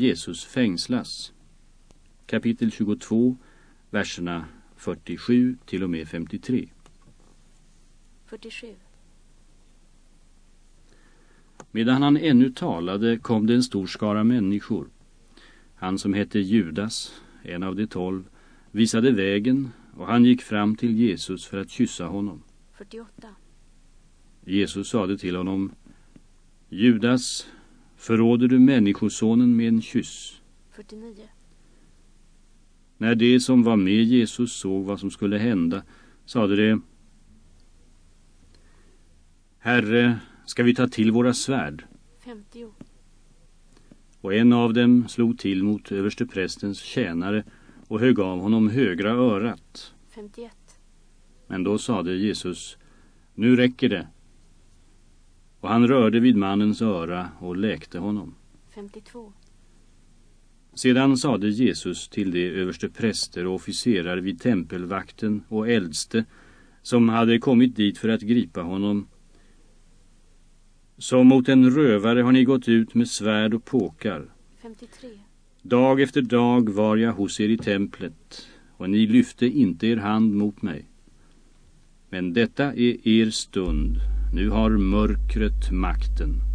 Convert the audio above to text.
Jesus fängslas. Kapitel 22, verserna 47 till och med 53. 47. Medan han ännu talade kom det en stor skara människor. Han som hette Judas, en av de tolv, visade vägen och han gick fram till Jesus för att kyssa honom. 48. Jesus sade till honom Judas, förråder du människosonen med en kyss? 49. När de som var med Jesus såg vad som skulle hända sade de Herre, ska vi ta till våra svärd? 50. Och en av dem slog till mot översteprästens tjänare och högg av honom högra örat. 51. Men då sade Jesus, nu räcker det. Och han rörde vid mannens öra och läkte honom. 52. Sedan sade Jesus till de överste präster och officerar vid tempelvakten och äldste som hade kommit dit för att gripa honom. Som mot en rövare har ni gått ut med svärd och påkar. 53. Dag efter dag var jag hos er i templet och ni lyfte inte er hand mot mig. Men detta är er stund. Nu har mörkret makten.